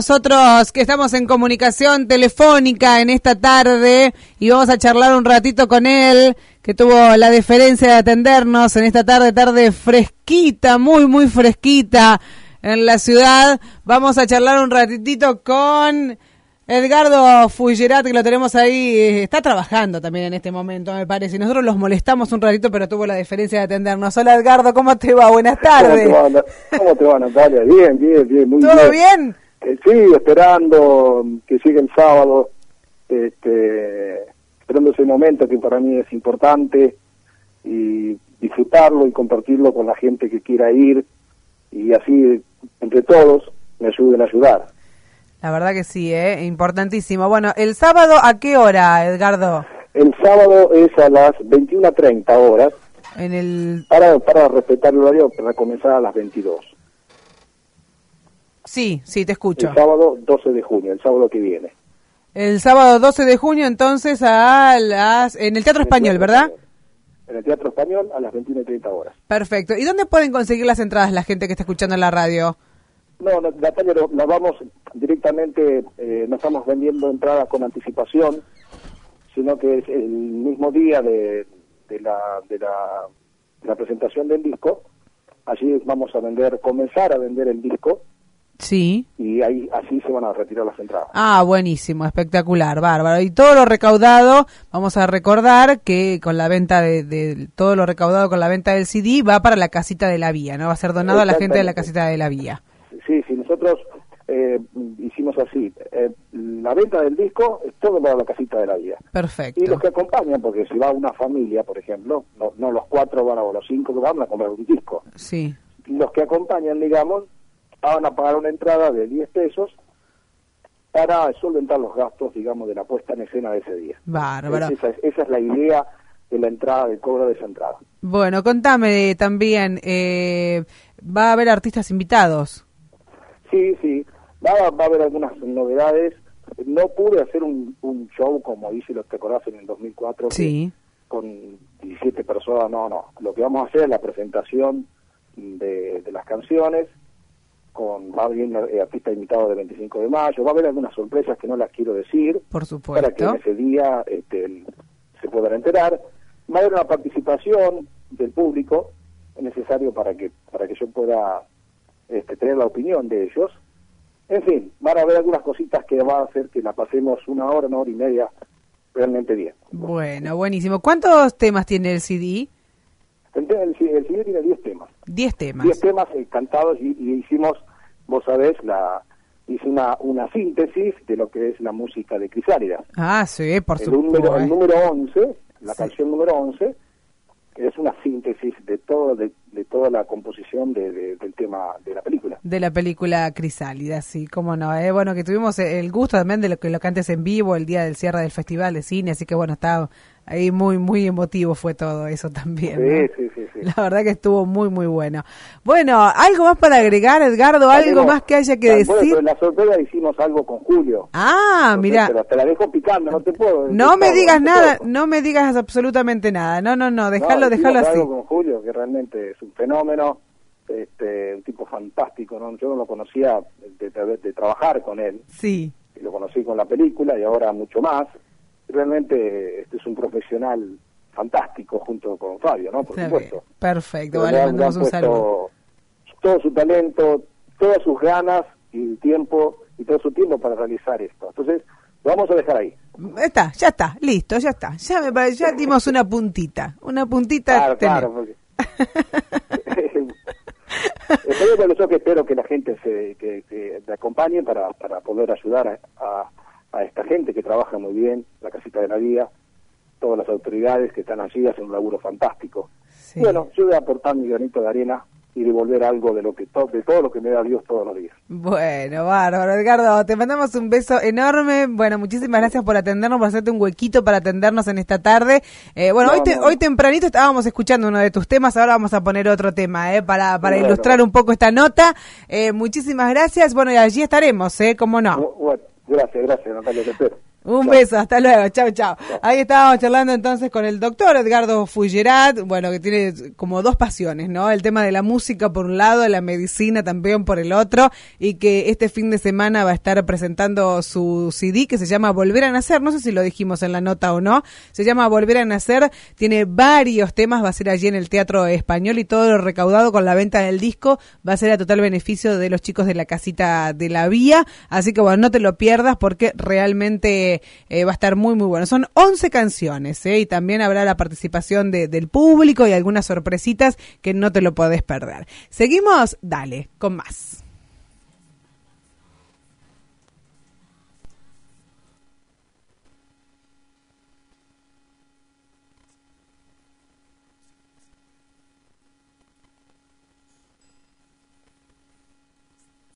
Nosotros que estamos en comunicación telefónica en esta tarde y vamos a charlar un ratito con él, que tuvo la deferencia de atendernos en esta tarde, tarde fresquita, muy, muy fresquita en la ciudad. Vamos a charlar un ratitito con Edgardo Fulgerat, que lo tenemos ahí, está trabajando también en este momento, me parece. Y nosotros los molestamos un ratito, pero tuvo la deferencia de atendernos. Hola Edgardo, ¿cómo te va? Buenas tardes. ¿Cómo te va, Natalia? Bien, bien, bien, muy ¿Todo bien? Eh, sí, esperando que siga el sábado, este, esperando ese momento que para mí es importante y disfrutarlo y compartirlo con la gente que quiera ir y así entre todos me ayuden a ayudar. La verdad que sí, ¿eh? importantísimo. Bueno, ¿el sábado a qué hora, Edgardo? El sábado es a las 21.30 horas. En el... Para, para respetar el horario, para comenzar a las 22. Sí, sí, te escucho. El sábado 12 de junio, el sábado que viene. El sábado 12 de junio, entonces, a las, en el Teatro Español, ¿verdad? En el Teatro Español a las 21 y 30 horas. Perfecto. ¿Y dónde pueden conseguir las entradas la gente que está escuchando en la radio? No, Natalia, nos vamos directamente, eh, no estamos vendiendo entradas con anticipación, sino que es el mismo día de, de, la, de, la, de la presentación del disco. Allí vamos a vender, comenzar a vender el disco Sí. Y ahí así se van a retirar las entradas. Ah, buenísimo, espectacular, bárbaro. Y todo lo recaudado, vamos a recordar que con la venta de, todo lo recaudado con la venta del CD va para la casita de la vía, ¿no? Va a ser donado a la gente de la casita de la vía. Sí, sí, nosotros eh, hicimos así. Eh, la venta del disco es todo para la casita de la vía. Perfecto. Y los que acompañan, porque si va una familia, por ejemplo, no, no los cuatro van a, o los cinco que van a comprar un disco. Sí. Los que acompañan, digamos, van a pagar una entrada de 10 pesos para solventar los gastos, digamos, de la puesta en escena de ese día. Bárbaro. Esa, es, la idea de la entrada, del cobro de esa entrada. Bueno, contame también, eh, ¿va a haber artistas invitados? Sí, sí, va, va a haber algunas novedades. No pude hacer un, un show como hice los que acordás en el 2004 sí. con 17 personas, no, no. Lo que vamos a hacer es la presentación de, de las canciones con va a venir un artista invitado de 25 de mayo, va a haber algunas sorpresas que no las quiero decir, por supuesto, para que en ese día este, se puedan enterar. Va a haber una participación del público necesario para que para que yo pueda este, tener la opinión de ellos. En fin, van a haber algunas cositas que va a hacer que la pasemos una hora, una hora y media realmente bien. Bueno, buenísimo. ¿Cuántos temas tiene el CD? El, el, CD tiene 10 temas. 10 temas. 10 temas eh, cantados y, y hicimos vos sabés, la, hice una, una síntesis de lo que es la música de Crisálida. Ah, sí, por supuesto. Número, el número 11, la canción número 11, es una síntesis de todo de, de toda la composición de, del tema de la película. De la película Crisálida, sí, cómo no. Eh, bueno, que tuvimos el gusto también de lo que lo cantes en vivo el día del cierre del Festival de Cine, así que bueno, está ahí muy, muy emotivo fue todo eso también. Sí, sí, sí, La verdad que estuvo muy, muy bueno. Bueno, ¿algo más para agregar, Edgardo? ¿Algo más que haya que decir? Bueno, en la sorpresa hicimos algo con Julio. Ah, mira. Te la dejo picando, no te puedo. No me digas nada, no me digas absolutamente nada. No, no, no, déjalo, déjalo así. algo con Julio, que realmente es un fenómeno, este, un tipo fantástico, ¿no? Yo no lo conocía de, de, de trabajar con él. Sí. Y lo conocí con la película y ahora mucho más realmente este es un profesional fantástico junto con Fabio, ¿no? Por supuesto. Perfecto, vale, mandamos un saludo. Todo su talento, todas sus ganas y tiempo y todo su tiempo para realizar esto. Entonces, lo vamos a dejar ahí. Está, ya está, listo, ya está. Ya me ya dimos una puntita, una puntita. Claro, claro, porque... yo que espero que la gente se que, que me acompañe para, para poder ayudar a a esta gente que trabaja muy bien, la casita de la vía, todas las autoridades que están allí hacen un laburo fantástico. Bueno, yo voy a aportar mi granito de arena y devolver algo de lo que de todo lo que me da Dios todos los días. Bueno, bárbaro, Edgardo, te mandamos un beso enorme. Bueno, muchísimas gracias por atendernos, por hacerte un huequito para atendernos en esta tarde. Eh, bueno, hoy, hoy tempranito estábamos escuchando uno de tus temas, ahora vamos a poner otro tema, eh, para, para ilustrar un poco esta nota. Eh, muchísimas gracias. Bueno, y allí estaremos, eh, cómo no. Bueno, Gracias, gracias, Natalia, te espero. Un beso, hasta luego, chao, chao. Ahí estábamos charlando entonces con el doctor Edgardo Fullerat, bueno, que tiene como dos pasiones, ¿no? El tema de la música por un lado, la medicina también por el otro, y que este fin de semana va a estar presentando su CD que se llama Volver a Nacer, no sé si lo dijimos en la nota o no, se llama Volver a Nacer, tiene varios temas, va a ser allí en el Teatro Español y todo lo recaudado con la venta del disco va a ser a total beneficio de los chicos de la casita de la vía, así que bueno, no te lo pierdas porque realmente eh, va a estar muy, muy bueno. Son 11 canciones ¿eh? y también habrá la participación de, del público y algunas sorpresitas que no te lo podés perder. Seguimos, dale, con más.